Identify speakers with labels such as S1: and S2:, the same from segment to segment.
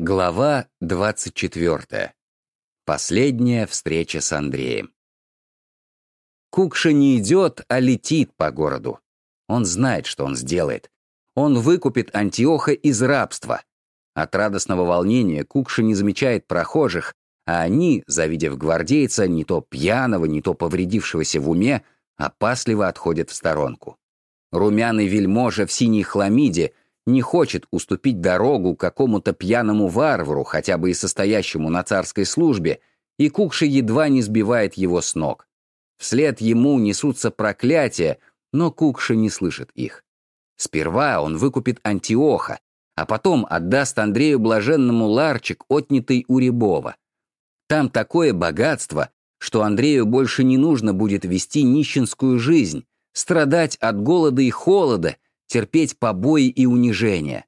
S1: Глава 24. Последняя встреча с Андреем. Кукша не идет, а летит по городу. Он знает, что он сделает. Он выкупит Антиоха из рабства. От радостного волнения Кукша не замечает прохожих, а они, завидев гвардейца, не то пьяного, не то повредившегося в уме, опасливо отходят в сторонку. Румяный вельможа в синей хламиде — не хочет уступить дорогу какому-то пьяному варвару, хотя бы и состоящему на царской службе, и Кукша едва не сбивает его с ног. Вслед ему несутся проклятия, но Кукша не слышит их. Сперва он выкупит Антиоха, а потом отдаст Андрею Блаженному ларчик, отнятый у Рябова. Там такое богатство, что Андрею больше не нужно будет вести нищенскую жизнь, страдать от голода и холода — терпеть побои и унижения.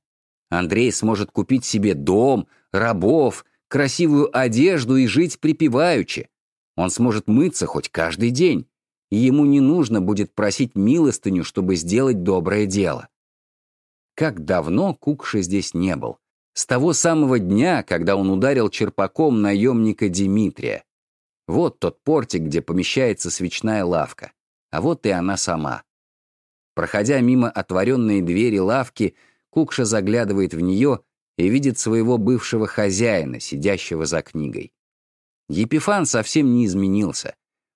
S1: Андрей сможет купить себе дом, рабов, красивую одежду и жить припеваючи. Он сможет мыться хоть каждый день, и ему не нужно будет просить милостыню, чтобы сделать доброе дело. Как давно Кукша здесь не был. С того самого дня, когда он ударил черпаком наемника Дмитрия. Вот тот портик, где помещается свечная лавка. А вот и она сама. Проходя мимо отворенной двери лавки, Кукша заглядывает в нее и видит своего бывшего хозяина, сидящего за книгой. Епифан совсем не изменился.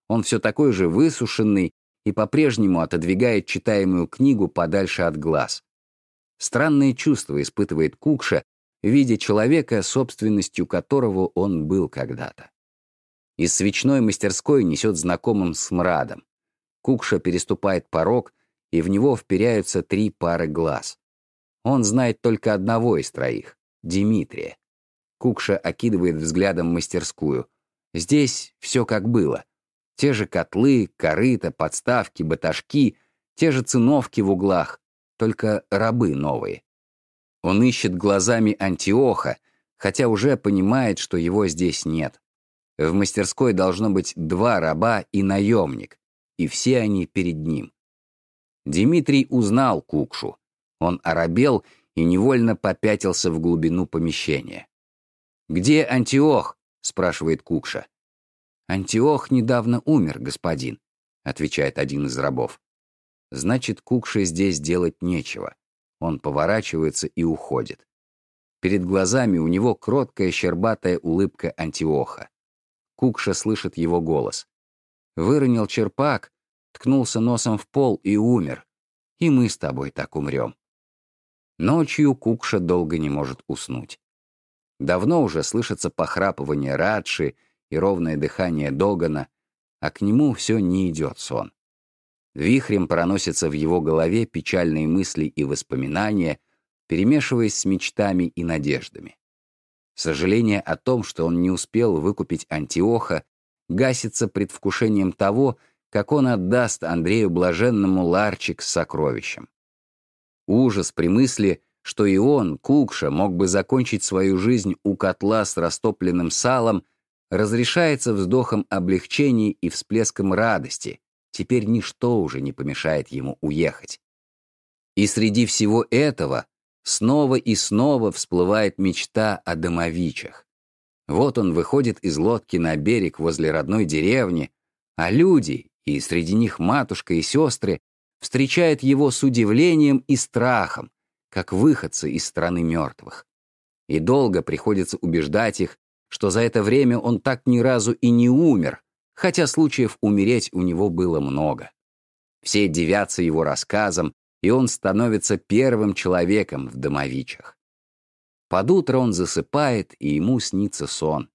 S1: Он все такой же высушенный и по-прежнему отодвигает читаемую книгу подальше от глаз. Странные чувства испытывает Кукша, видя человека, собственностью которого он был когда-то. Из свечной мастерской несет знакомым смрадом. Кукша переступает порог — и в него вперяются три пары глаз. Он знает только одного из троих — Дмитрия. Кукша окидывает взглядом мастерскую. Здесь все как было. Те же котлы, корыта, подставки, баташки, те же циновки в углах, только рабы новые. Он ищет глазами Антиоха, хотя уже понимает, что его здесь нет. В мастерской должно быть два раба и наемник, и все они перед ним. Дмитрий узнал Кукшу. Он оробел и невольно попятился в глубину помещения. «Где Антиох?» — спрашивает Кукша. «Антиох недавно умер, господин», — отвечает один из рабов. «Значит, Кукше здесь делать нечего». Он поворачивается и уходит. Перед глазами у него кроткая щербатая улыбка Антиоха. Кукша слышит его голос. Выронил черпак, ткнулся носом в пол и умер. И мы с тобой так умрем. Ночью Кукша долго не может уснуть. Давно уже слышится похрапывание Радши и ровное дыхание Догана, а к нему все не идет сон. Вихрем проносятся в его голове печальные мысли и воспоминания, перемешиваясь с мечтами и надеждами. Сожаление о том, что он не успел выкупить Антиоха, гасится предвкушением того, как он отдаст Андрею Блаженному ларчик с сокровищем. Ужас при мысли, что и он, Кукша, мог бы закончить свою жизнь у котла с растопленным салом, разрешается вздохом облегчения и всплеском радости. Теперь ничто уже не помешает ему уехать. И среди всего этого снова и снова всплывает мечта о домовичах. Вот он выходит из лодки на берег возле родной деревни, а люди, и среди них матушка и сестры, встречает его с удивлением и страхом, как выходца из страны мертвых. И долго приходится убеждать их, что за это время он так ни разу и не умер, хотя случаев умереть у него было много. Все девятся его рассказам, и он становится первым человеком в домовичах. Под утро он засыпает, и ему снится сон.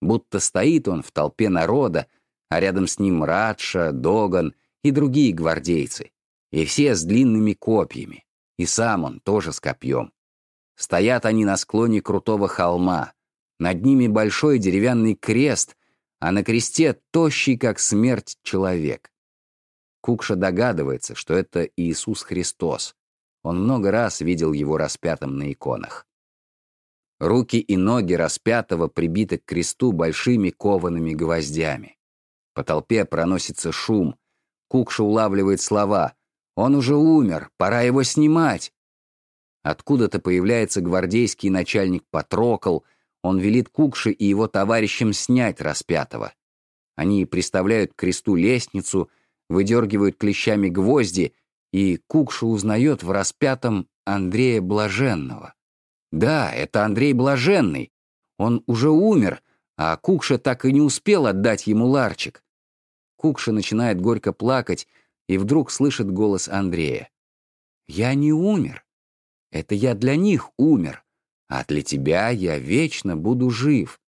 S1: Будто стоит он в толпе народа, а рядом с ним Радша, Доган и другие гвардейцы, и все с длинными копьями, и сам он тоже с копьем. Стоят они на склоне крутого холма, над ними большой деревянный крест, а на кресте тощий, как смерть, человек. Кукша догадывается, что это Иисус Христос. Он много раз видел его распятым на иконах. Руки и ноги распятого прибиты к кресту большими коваными гвоздями. По толпе проносится шум. Кукша улавливает слова. «Он уже умер, пора его снимать!» Откуда-то появляется гвардейский начальник Патрокол, он велит Кукше и его товарищам снять распятого. Они приставляют к кресту лестницу, выдергивают клещами гвозди, и Кукша узнает в распятом Андрея Блаженного. Да, это Андрей Блаженный. Он уже умер, а Кукша так и не успел отдать ему ларчик. Кукша начинает горько плакать и вдруг слышит голос Андрея. «Я не умер. Это я для них умер, а для тебя я вечно буду жив.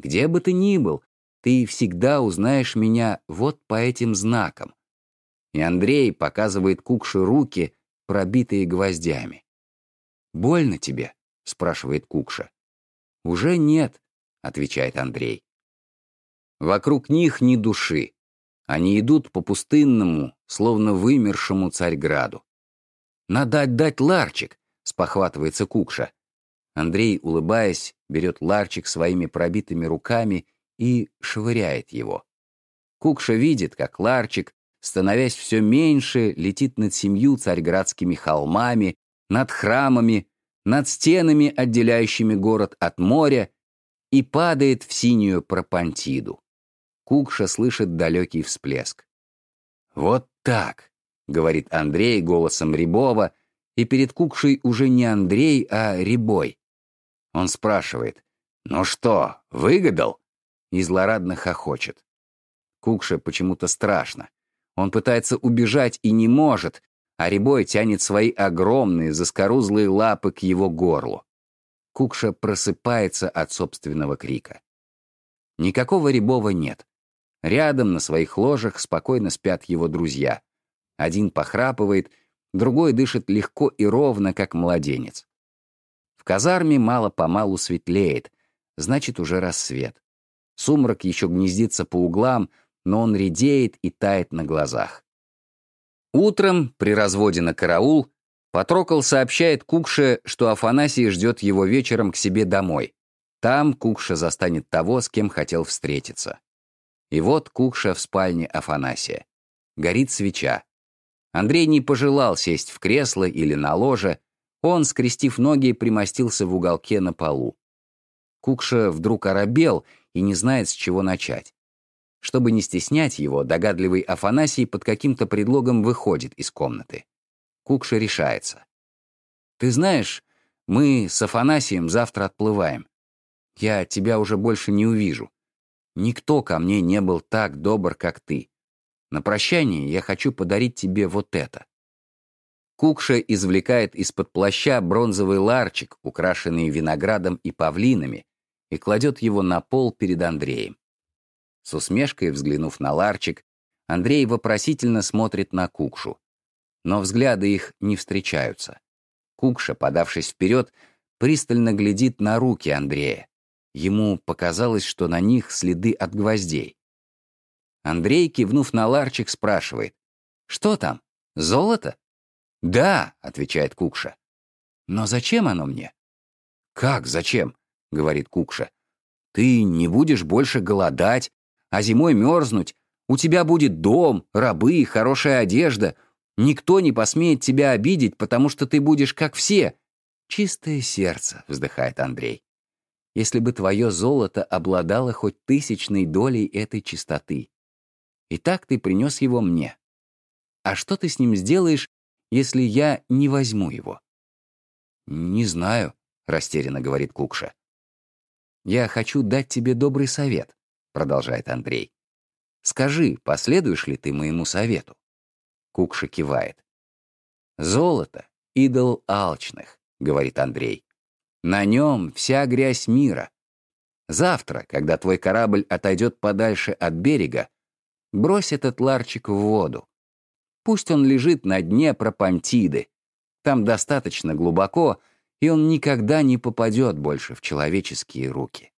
S1: Где бы ты ни был, ты всегда узнаешь меня вот по этим знакам». И Андрей показывает Кукше руки, пробитые гвоздями. «Больно тебе?» — спрашивает Кукша. «Уже нет», — отвечает Андрей. Вокруг них ни души. Они идут по пустынному, словно вымершему Царьграду. «Надо отдать ларчик», — спохватывается Кукша. Андрей, улыбаясь, берет ларчик своими пробитыми руками и швыряет его. Кукша видит, как ларчик, становясь все меньше, летит над семью царьградскими холмами, над храмами, над стенами, отделяющими город от моря, и падает в синюю пропантиду. Кукша слышит далекий всплеск. «Вот так», — говорит Андрей голосом Рябова, и перед Кукшей уже не Андрей, а Рябой. Он спрашивает, «Ну что, выгадал?» и злорадно хохочет. Кукша почему-то страшно. Он пытается убежать и не может, а Рябой тянет свои огромные заскорузлые лапы к его горлу. Кукша просыпается от собственного крика. Никакого Рябова нет. Рядом на своих ложах спокойно спят его друзья. Один похрапывает, другой дышит легко и ровно, как младенец. В казарме мало-помалу светлеет, значит, уже рассвет. Сумрак еще гнездится по углам, но он редеет и тает на глазах. Утром, при разводе на караул, Патрокол сообщает Кукше, что Афанасий ждет его вечером к себе домой. Там Кукша застанет того, с кем хотел встретиться. И вот Кукша в спальне Афанасия. Горит свеча. Андрей не пожелал сесть в кресло или на ложе, он, скрестив ноги, примостился в уголке на полу. Кукша вдруг оробел и не знает, с чего начать. Чтобы не стеснять его, догадливый Афанасий под каким-то предлогом выходит из комнаты. Кукша решается. «Ты знаешь, мы с Афанасием завтра отплываем. Я тебя уже больше не увижу. Никто ко мне не был так добр, как ты. На прощание я хочу подарить тебе вот это». Кукша извлекает из-под плаща бронзовый ларчик, украшенный виноградом и павлинами, и кладет его на пол перед Андреем. С усмешкой взглянув на ларчик, Андрей вопросительно смотрит на Кукшу. Но взгляды их не встречаются. Кукша, подавшись вперед, пристально глядит на руки Андрея. Ему показалось, что на них следы от гвоздей. Андрей, кивнув на ларчик, спрашивает. «Что там? Золото?» «Да», — отвечает Кукша. «Но зачем оно мне?» «Как зачем?» — говорит Кукша. «Ты не будешь больше голодать, а зимой мерзнуть. У тебя будет дом, рабы, хорошая одежда. Никто не посмеет тебя обидеть, потому что ты будешь как все. Чистое сердце, вздыхает Андрей. Если бы твое золото обладало хоть тысячной долей этой чистоты. И так ты принес его мне. А что ты с ним сделаешь, если я не возьму его? Не знаю, растерянно говорит Кукша. Я хочу дать тебе добрый совет продолжает Андрей. Скажи, последуешь ли ты моему совету? Кукша кивает. Золото — идол алчных, говорит Андрей. На нем вся грязь мира. Завтра, когда твой корабль отойдет подальше от берега, брось этот ларчик в воду. Пусть он лежит на дне Пропантиды. Там достаточно глубоко, и он никогда не попадет больше в человеческие руки.